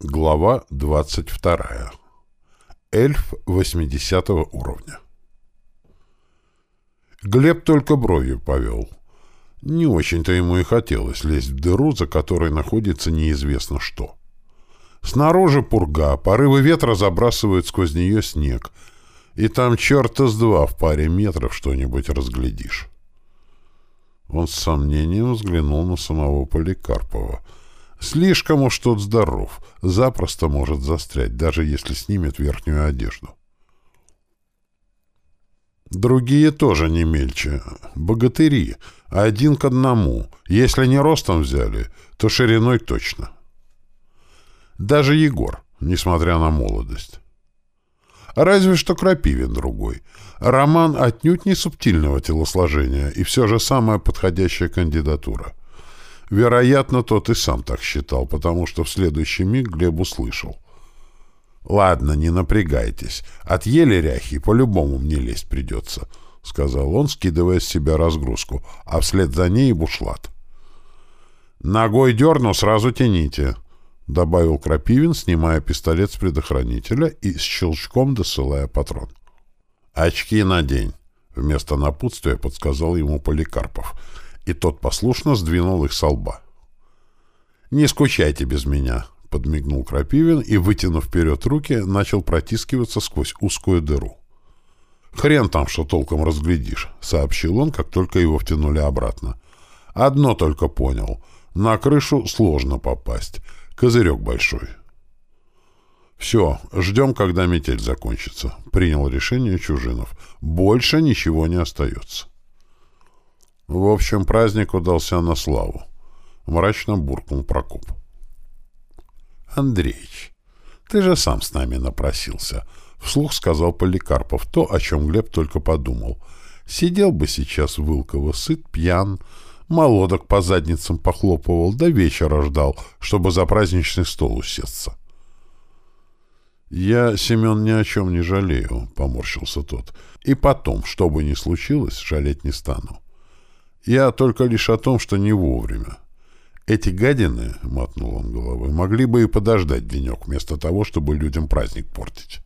Глава 22. Эльф 80 уровня. Глеб только бровью повел. Не очень-то ему и хотелось лезть в дыру, за которой находится неизвестно что. Снаружи пурга, порывы ветра забрасывают сквозь нее снег, и там черта с два в паре метров что-нибудь разглядишь. Он с сомнением взглянул на самого Поликарпова — Слишком уж тот здоров, запросто может застрять, даже если снимет верхнюю одежду. Другие тоже не мельче. Богатыри. Один к одному. Если не ростом взяли, то шириной точно. Даже Егор, несмотря на молодость. Разве что Крапивин другой. Роман отнюдь не субтильного телосложения и все же самая подходящая кандидатура — Вероятно, тот и сам так считал, потому что в следующий миг Глеб услышал. «Ладно, не напрягайтесь. Отъели ряхи, по-любому мне лезть придется», — сказал он, скидывая с себя разгрузку, а вслед за ней и бушлат. «Ногой дерну, сразу тяните», — добавил Крапивин, снимая пистолет с предохранителя и с щелчком досылая патрон. «Очки надень», — вместо напутствия подсказал ему Поликарпов — и тот послушно сдвинул их со лба. «Не скучайте без меня», — подмигнул Крапивин и, вытянув вперед руки, начал протискиваться сквозь узкую дыру. «Хрен там, что толком разглядишь», — сообщил он, как только его втянули обратно. «Одно только понял. На крышу сложно попасть. Козырек большой». «Все, ждем, когда метель закончится», — принял решение Чужинов. «Больше ничего не остается». В общем, праздник удался на славу. Мрачно буркнул Прокоп. Андреич, ты же сам с нами напросился. Вслух сказал Поликарпов то, о чем Глеб только подумал. Сидел бы сейчас Вылково сыт, пьян, молодок по задницам похлопывал, до вечера ждал, чтобы за праздничный стол усесться. «Я, Семен, ни о чем не жалею», — поморщился тот. «И потом, что бы ни случилось, жалеть не стану. Я только лишь о том, что не вовремя. Эти гадины, — мотнул он головой, — могли бы и подождать денек, вместо того, чтобы людям праздник портить.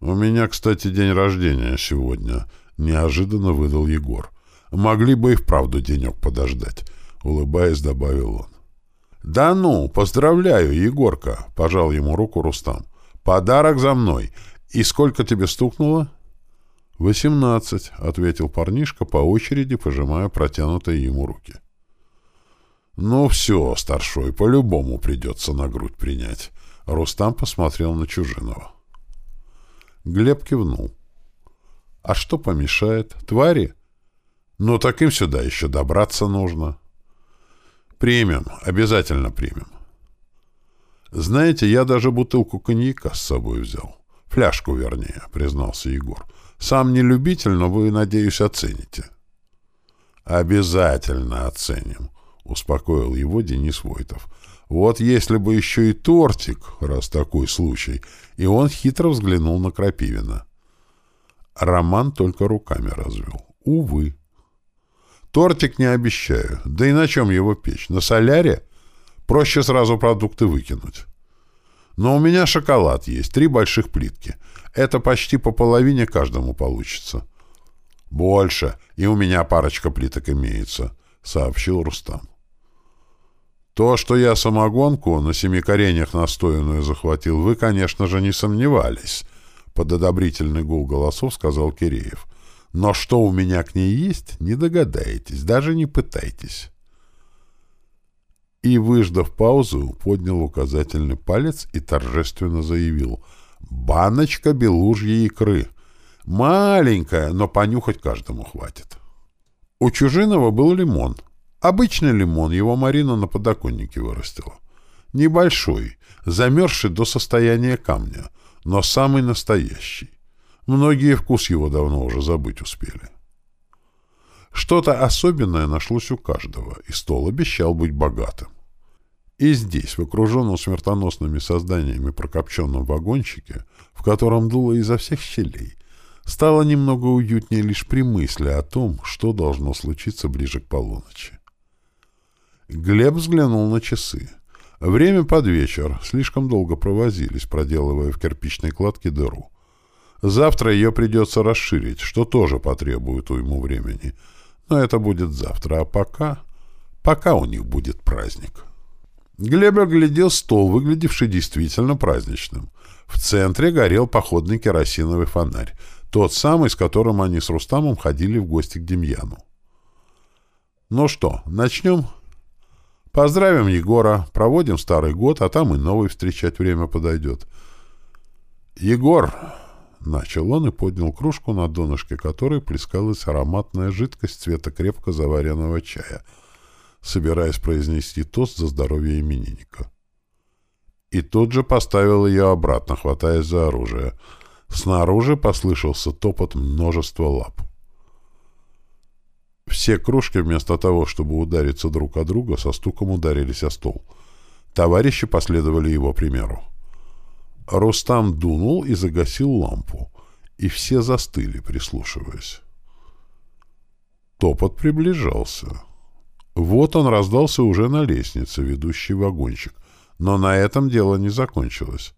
У меня, кстати, день рождения сегодня, — неожиданно выдал Егор. Могли бы и вправду денек подождать, — улыбаясь, добавил он. «Да ну, поздравляю, Егорка!» — пожал ему руку Рустам. «Подарок за мной. И сколько тебе стукнуло?» «Восемнадцать», — ответил парнишка по очереди, пожимая протянутые ему руки. «Ну все, старшой, по-любому придется на грудь принять». Рустам посмотрел на Чужинова. Глеб кивнул. «А что помешает? Твари? Ну, так им сюда еще добраться нужно». «Примем, обязательно примем». «Знаете, я даже бутылку коньяка с собой взял. Фляжку, вернее», — признался Егор. Сам не любитель, но вы, надеюсь, оцените. Обязательно оценим, успокоил его Денис Войтов. Вот если бы еще и тортик, раз такой случай, и он хитро взглянул на Крапивина. Роман только руками развел. Увы. Тортик не обещаю. Да и на чем его печь? На соляре? Проще сразу продукты выкинуть. Но у меня шоколад есть, три больших плитки. Это почти по половине каждому получится. Больше, и у меня парочка плиток имеется, сообщил Рустам. То, что я самогонку на семи коренях настоянную захватил, вы, конечно же, не сомневались, под одобрительный гул голосов сказал Киреев. Но что у меня к ней есть, не догадаетесь, даже не пытайтесь. И, выждав паузу, поднял указательный палец и торжественно заявил — Баночка белужьей икры. Маленькая, но понюхать каждому хватит. У Чужинова был лимон. Обычный лимон, его Марина на подоконнике вырастила. Небольшой, замерзший до состояния камня, но самый настоящий. Многие вкус его давно уже забыть успели. Что-то особенное нашлось у каждого, и стол обещал быть богатым. И здесь, в окруженном смертоносными созданиями прокопченном вагончике, в котором дуло изо всех щелей, стало немного уютнее лишь при мысли о том, что должно случиться ближе к полуночи. Глеб взглянул на часы. Время под вечер. Слишком долго провозились, проделывая в кирпичной кладке дыру. Завтра ее придется расширить, что тоже потребует уйму времени. Но это будет завтра, а пока... Пока у них будет праздник. Глеб оглядел стол, выглядевший действительно праздничным. В центре горел походный керосиновый фонарь, тот самый, с которым они с Рустамом ходили в гости к Демьяну. «Ну что, начнем?» Поздравим Егора, проводим старый год, а там и новый встречать время подойдет. Егор, — начал он и поднял кружку, на донышке которой плескалась ароматная жидкость цвета крепко заваренного чая, собираясь произнести тост за здоровье именинника. И тут же поставил ее обратно, хватаясь за оружие. Снаружи послышался топот множества лап. Все кружки, вместо того, чтобы удариться друг о друга, со стуком ударились о стол. Товарищи последовали его примеру. Рустам дунул и загасил лампу, и все застыли, прислушиваясь. Топот приближался. Вот он раздался уже на лестнице, ведущей вагончик, но на этом дело не закончилось.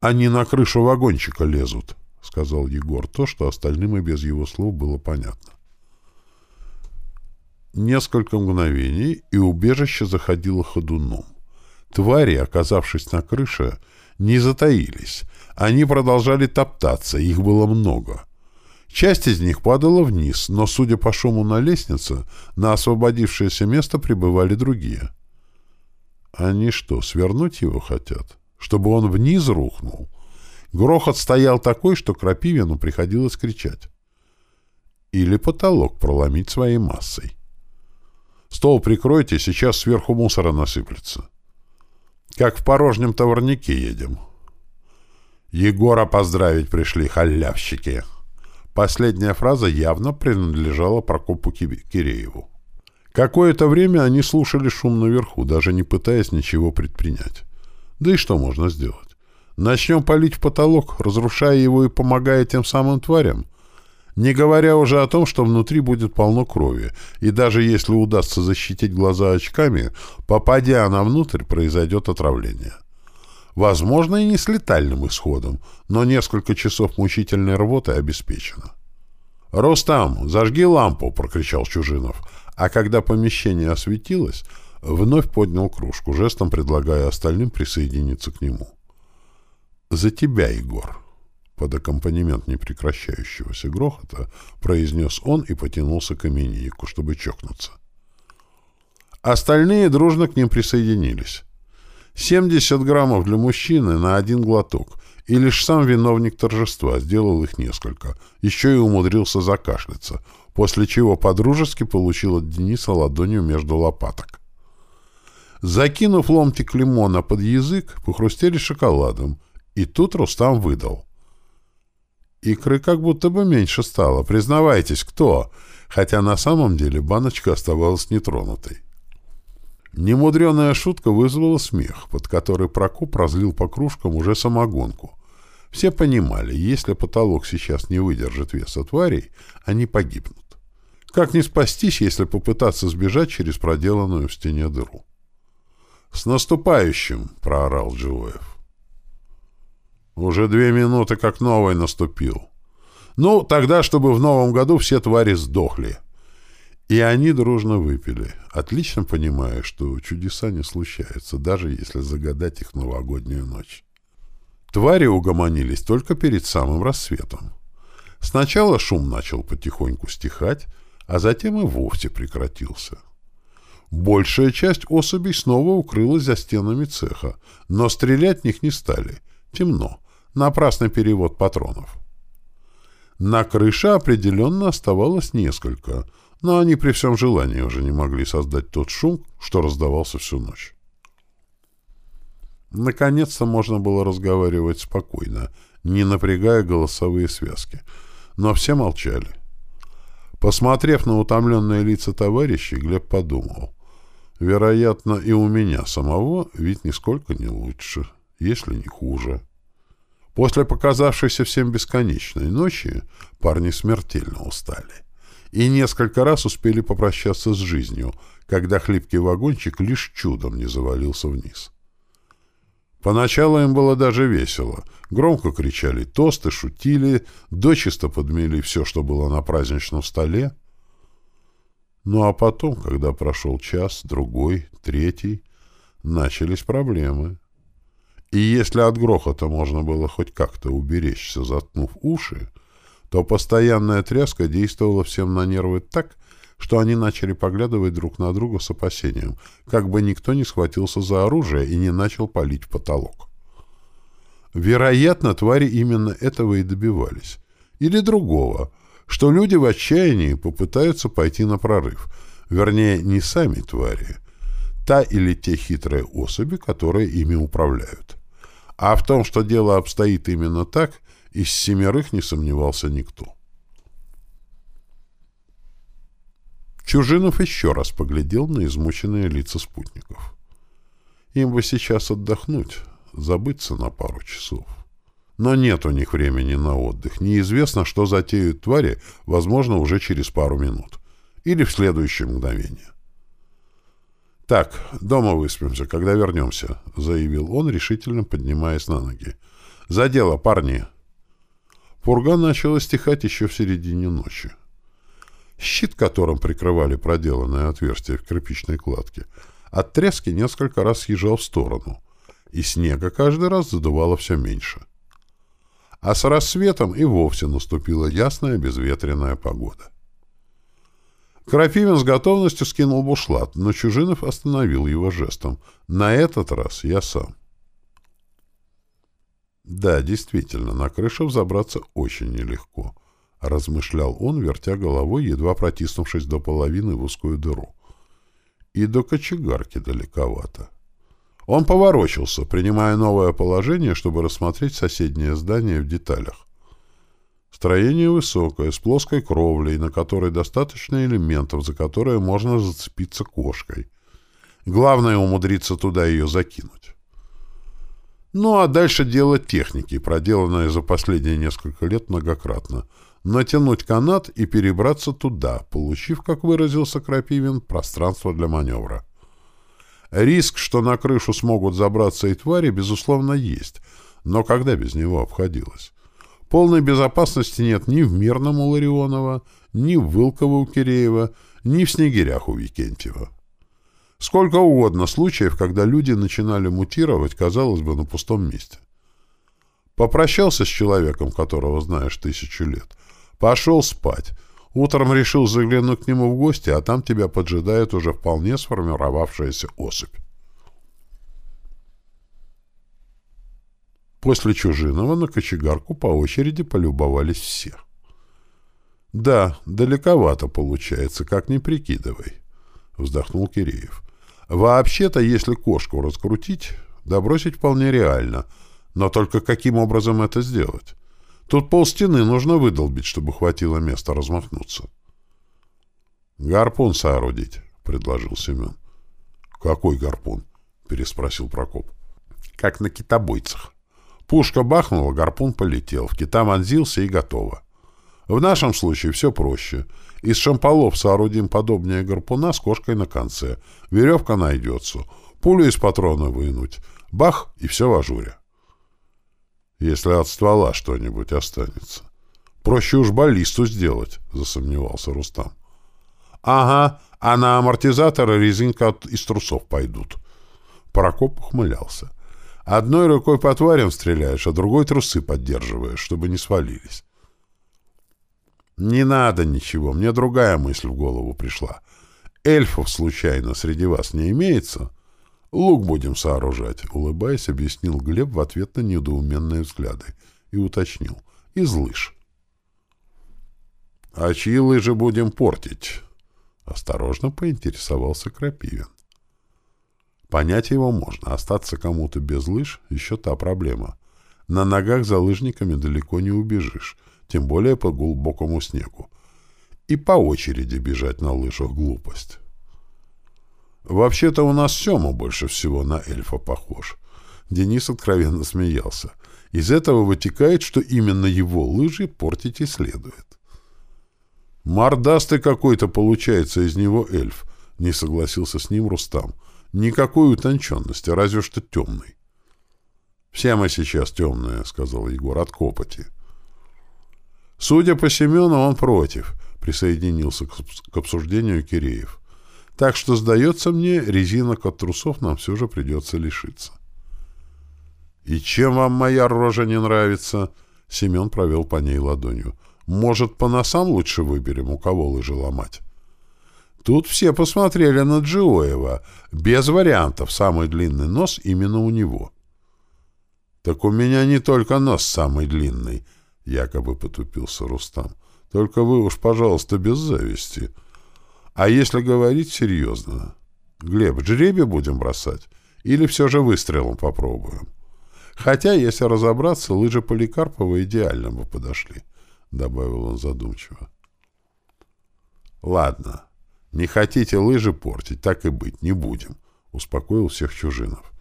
«Они на крышу вагончика лезут», — сказал Егор то, что остальным и без его слов было понятно. Несколько мгновений, и убежище заходило ходуном. Твари, оказавшись на крыше, не затаились. Они продолжали топтаться, их было много. Часть из них падала вниз, но, судя по шуму на лестнице, на освободившееся место прибывали другие. Они что, свернуть его хотят? Чтобы он вниз рухнул? Грохот стоял такой, что Крапивину приходилось кричать. Или потолок проломить своей массой. Стол прикройте, сейчас сверху мусора насыплется. Как в порожнем товарнике едем. Егора поздравить пришли халявщики. Последняя фраза явно принадлежала Прокопу Кирееву. Какое-то время они слушали шум наверху, даже не пытаясь ничего предпринять. Да и что можно сделать? Начнем палить в потолок, разрушая его и помогая тем самым тварям? Не говоря уже о том, что внутри будет полно крови, и даже если удастся защитить глаза очками, попадя она внутрь, произойдет отравление. Возможно, и не с летальным исходом, но несколько часов мучительной рвоты обеспечено. «Рустам, зажги лампу!» — прокричал Чужинов. А когда помещение осветилось, вновь поднял кружку, жестом предлагая остальным присоединиться к нему. «За тебя, Егор!» под аккомпанемент непрекращающегося грохота, произнес он и потянулся к имениннику, чтобы чокнуться. Остальные дружно к ним присоединились. 70 граммов для мужчины на один глоток, и лишь сам виновник торжества сделал их несколько, еще и умудрился закашляться, после чего подружески получил от Дениса ладонью между лопаток. Закинув ломтик лимона под язык, похрустели шоколадом, и тут Рустам выдал — Икры как будто бы меньше стало. Признавайтесь, кто? Хотя на самом деле баночка оставалась нетронутой. Немудреная шутка вызвала смех, под который Прокоп разлил по кружкам уже самогонку. Все понимали, если потолок сейчас не выдержит веса тварей, они погибнут. Как не спастись, если попытаться сбежать через проделанную в стене дыру? «С наступающим!» — проорал Джоев. Уже две минуты как новый наступил. Ну, тогда, чтобы в новом году все твари сдохли. И они дружно выпили, отлично понимая, что чудеса не случаются, даже если загадать их новогоднюю ночь. Твари угомонились только перед самым рассветом. Сначала шум начал потихоньку стихать, а затем и вовсе прекратился. Большая часть особей снова укрылась за стенами цеха, но стрелять в них не стали. Темно. Напрасный перевод патронов. На крыше определенно оставалось несколько, но они при всем желании уже не могли создать тот шум, что раздавался всю ночь. Наконец-то можно было разговаривать спокойно, не напрягая голосовые связки. Но все молчали. Посмотрев на утомленные лица товарищей, Глеб подумал. Вероятно, и у меня самого ведь нисколько не лучше, если не хуже. После показавшейся всем бесконечной ночи парни смертельно устали. И несколько раз успели попрощаться с жизнью, когда хлипкий вагончик лишь чудом не завалился вниз. Поначалу им было даже весело. Громко кричали тосты, шутили, дочисто подмели все, что было на праздничном столе. Ну а потом, когда прошел час, другой, третий, начались проблемы. И если от грохота можно было хоть как-то уберечься, заткнув уши, то постоянная тряска действовала всем на нервы так, что они начали поглядывать друг на друга с опасением, как бы никто не схватился за оружие и не начал палить в потолок. Вероятно, твари именно этого и добивались. Или другого, что люди в отчаянии попытаются пойти на прорыв. Вернее, не сами твари. Та или те хитрые особи, которые ими управляют. А в том, что дело обстоит именно так, из семерых не сомневался никто. Чужинов еще раз поглядел на измученные лица спутников. Им бы сейчас отдохнуть, забыться на пару часов. Но нет у них времени на отдых. Неизвестно, что затеют твари, возможно, уже через пару минут. Или в следующее мгновение. «Так, дома выспимся, когда вернемся», — заявил он, решительно поднимаясь на ноги. «За дело, парни!» Пурга начала стихать еще в середине ночи. Щит, которым прикрывали проделанное отверстие в кирпичной кладке, от трески несколько раз съезжал в сторону, и снега каждый раз задувало все меньше. А с рассветом и вовсе наступила ясная безветренная погода. Крапивин с готовностью скинул бушлат, но Чужинов остановил его жестом. «На этот раз я сам». Да, действительно, на крышу взобраться очень нелегко —— размышлял он, вертя головой, едва протиснувшись до половины в узкую дыру. И до кочегарки далековато. Он поворочился, принимая новое положение, чтобы рассмотреть соседнее здание в деталях. Строение высокое, с плоской кровлей, на которой достаточно элементов, за которые можно зацепиться кошкой. Главное — умудриться туда ее закинуть. Ну а дальше дело техники, проделанное за последние несколько лет многократно — натянуть канат и перебраться туда, получив, как выразился Крапивин, пространство для маневра. Риск, что на крышу смогут забраться и твари, безусловно, есть, но когда без него обходилось? Полной безопасности нет ни в Мирном у Ларионова, ни в Вылково у Киреева, ни в Снегирях у Викентьева. Сколько угодно случаев, когда люди начинали мутировать, казалось бы, на пустом месте. Попрощался с человеком, которого знаешь тысячу лет, Пошел спать. Утром решил заглянуть к нему в гости, а там тебя поджидает уже вполне сформировавшаяся особь. После Чужинова на кочегарку по очереди полюбовались все. «Да, далековато получается, как ни прикидывай», — вздохнул Киреев. «Вообще-то, если кошку раскрутить, добросить вполне реально, но только каким образом это сделать? Тут полстены нужно выдолбить, чтобы хватило места размахнуться. «Гарпун соорудить», — предложил Семен. «Какой гарпун?» — переспросил Прокоп. «Как на китобойцах. Пушка бахнула, гарпун полетел, в кита вонзился и готово. В нашем случае все проще. Из шамполов соорудим подобнее гарпуна с кошкой на конце. Веревка найдется. Пулю из патрона вынуть. Бах, и все в ажуре если от ствола что-нибудь останется. Проще уж баллисту сделать, — засомневался Рустам. — Ага, а на амортизаторы резинка от... из трусов пойдут. Прокоп ухмылялся. — Одной рукой по тварям стреляешь, а другой трусы поддерживаешь, чтобы не свалились. — Не надо ничего, мне другая мысль в голову пришла. Эльфов, случайно, среди вас не имеется? — «Лук будем сооружать», — улыбаясь, объяснил Глеб в ответ на недоуменные взгляды и уточнил. «Из лыж». «А чьи лыжи будем портить?» — осторожно поинтересовался Крапивин. Понять его можно, остаться кому-то без лыж — еще та проблема. На ногах за лыжниками далеко не убежишь, тем более по глубокому снегу. И по очереди бежать на лыжах — глупость. Вообще-то у нас Сема больше всего на эльфа похож. Денис откровенно смеялся. Из этого вытекает, что именно его лыжи портить и следует. Мордастый какой-то получается из него эльф, не согласился с ним Рустам. Никакой утонченности, разве что темный. «Все мы сейчас темные», — сказал Егор, — «от копоти». Судя по Семену, он против, присоединился к обсуждению Киреев. Так что, сдается мне, резинок от трусов нам все же придется лишиться. «И чем вам моя рожа не нравится?» Семен провел по ней ладонью. «Может, по носам лучше выберем, у кого лыжи ломать?» Тут все посмотрели на Джиоева. Без вариантов, самый длинный нос именно у него. «Так у меня не только нос самый длинный», — якобы потупился Рустам. «Только вы уж, пожалуйста, без зависти. А если говорить серьезно? Глеб, жребий будем бросать? Или все же выстрелом попробуем? Хотя, если разобраться, лыжи Поликарпова идеально бы подошли», — добавил он задумчиво. «Ладно, не хотите лыжи портить, так и быть, не будем», — успокоил всех чужинов.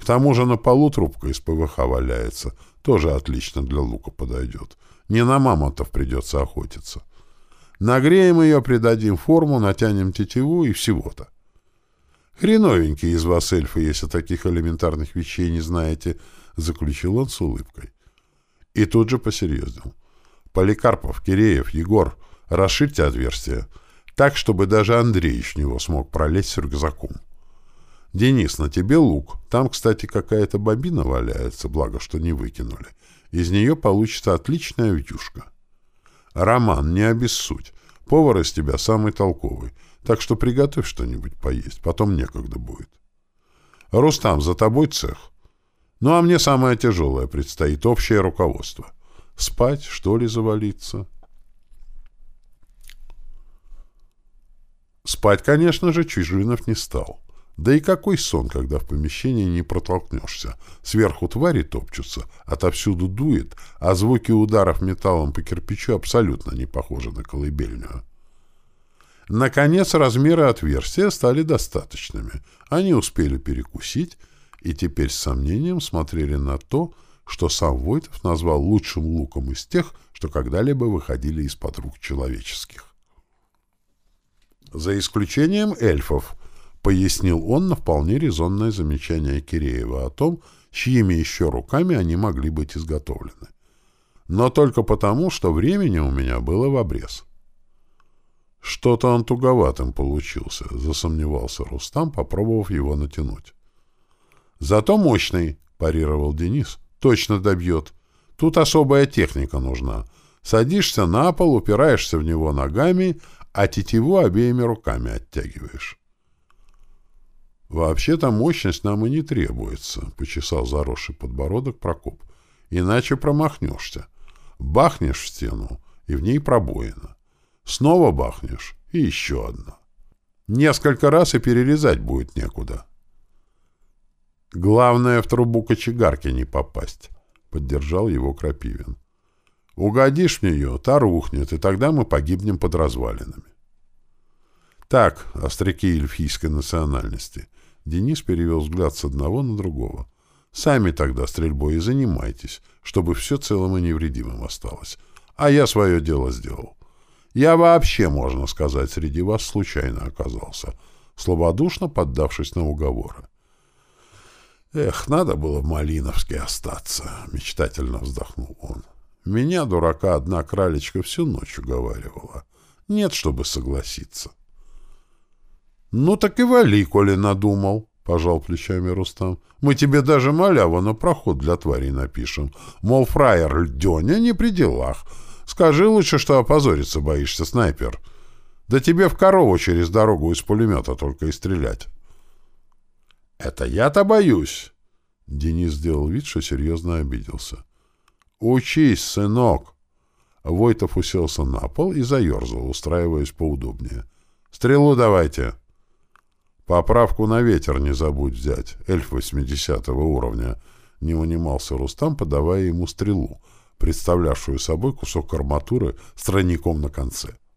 К тому же на полу трубка из ПВХ валяется. Тоже отлично для лука подойдет. Не на мамонтов придется охотиться. Нагреем ее, придадим форму, натянем тетиву и всего-то. Хреновенькие из вас эльфы, если таких элементарных вещей не знаете, — заключил он с улыбкой. И тут же посерьезнел. Поликарпов, Киреев, Егор, расширьте отверстие, так, чтобы даже Андрей в него смог пролезть с рюкзаком. «Денис, на тебе лук. Там, кстати, какая-то бобина валяется, благо, что не выкинули. Из нее получится отличная вьюшка». «Роман, не обессудь. Повар из тебя самый толковый. Так что приготовь что-нибудь поесть, потом некогда будет». «Рустам, за тобой цех. Ну, а мне самое тяжелое предстоит — общее руководство. Спать, что ли, завалиться?» Спать, конечно же, Чужинов не стал. Да и какой сон, когда в помещении не протолкнешься. Сверху твари топчутся, отовсюду дует, а звуки ударов металлом по кирпичу абсолютно не похожи на колыбельную. Наконец, размеры отверстия стали достаточными. Они успели перекусить и теперь с сомнением смотрели на то, что сам Войтов назвал лучшим луком из тех, что когда-либо выходили из-под рук человеческих. За исключением эльфов —— пояснил он на вполне резонное замечание Киреева о том, чьими еще руками они могли быть изготовлены. Но только потому, что времени у меня было в обрез. «Что-то он туговатым получился», — засомневался Рустам, попробовав его натянуть. «Зато мощный», — парировал Денис. «Точно добьет. Тут особая техника нужна. Садишься на пол, упираешься в него ногами, а тетиву обеими руками оттягиваешь». «Вообще-то мощность нам и не требуется», — почесал заросший подбородок Прокоп. «Иначе промахнешься. Бахнешь в стену, и в ней пробоина. Снова бахнешь, и еще одна. Несколько раз и перерезать будет некуда». «Главное, в трубу кочегарки не попасть», — поддержал его Крапивин. «Угодишь в нее, та рухнет, и тогда мы погибнем под развалинами». «Так, остряки эльфийской национальности». Денис перевел взгляд с одного на другого. «Сами тогда стрельбой и занимайтесь, чтобы все целым и невредимым осталось. А я свое дело сделал. Я вообще, можно сказать, среди вас случайно оказался, слабодушно поддавшись на уговоры. «Эх, надо было в Малиновске остаться», — мечтательно вздохнул он. «Меня, дурака, одна кралечка всю ночь уговаривала. Нет, чтобы согласиться». «Ну так и вали, коли надумал», — пожал плечами Рустам. «Мы тебе даже маляву на проход для тварей напишем. Мол, фраер Льдёня не при делах. Скажи лучше, что опозориться боишься, снайпер. Да тебе в корову через дорогу из пулемета только и стрелять». «Это я-то боюсь!» Денис сделал вид, что серьезно обиделся. «Учись, сынок!» Войтов уселся на пол и заерзал, устраиваясь поудобнее. «Стрелу давайте!» Поправку на ветер не забудь взять, эльф 80 уровня. Не унимался Рустам, подавая ему стрелу, представлявшую собой кусок арматуры с тройником на конце. —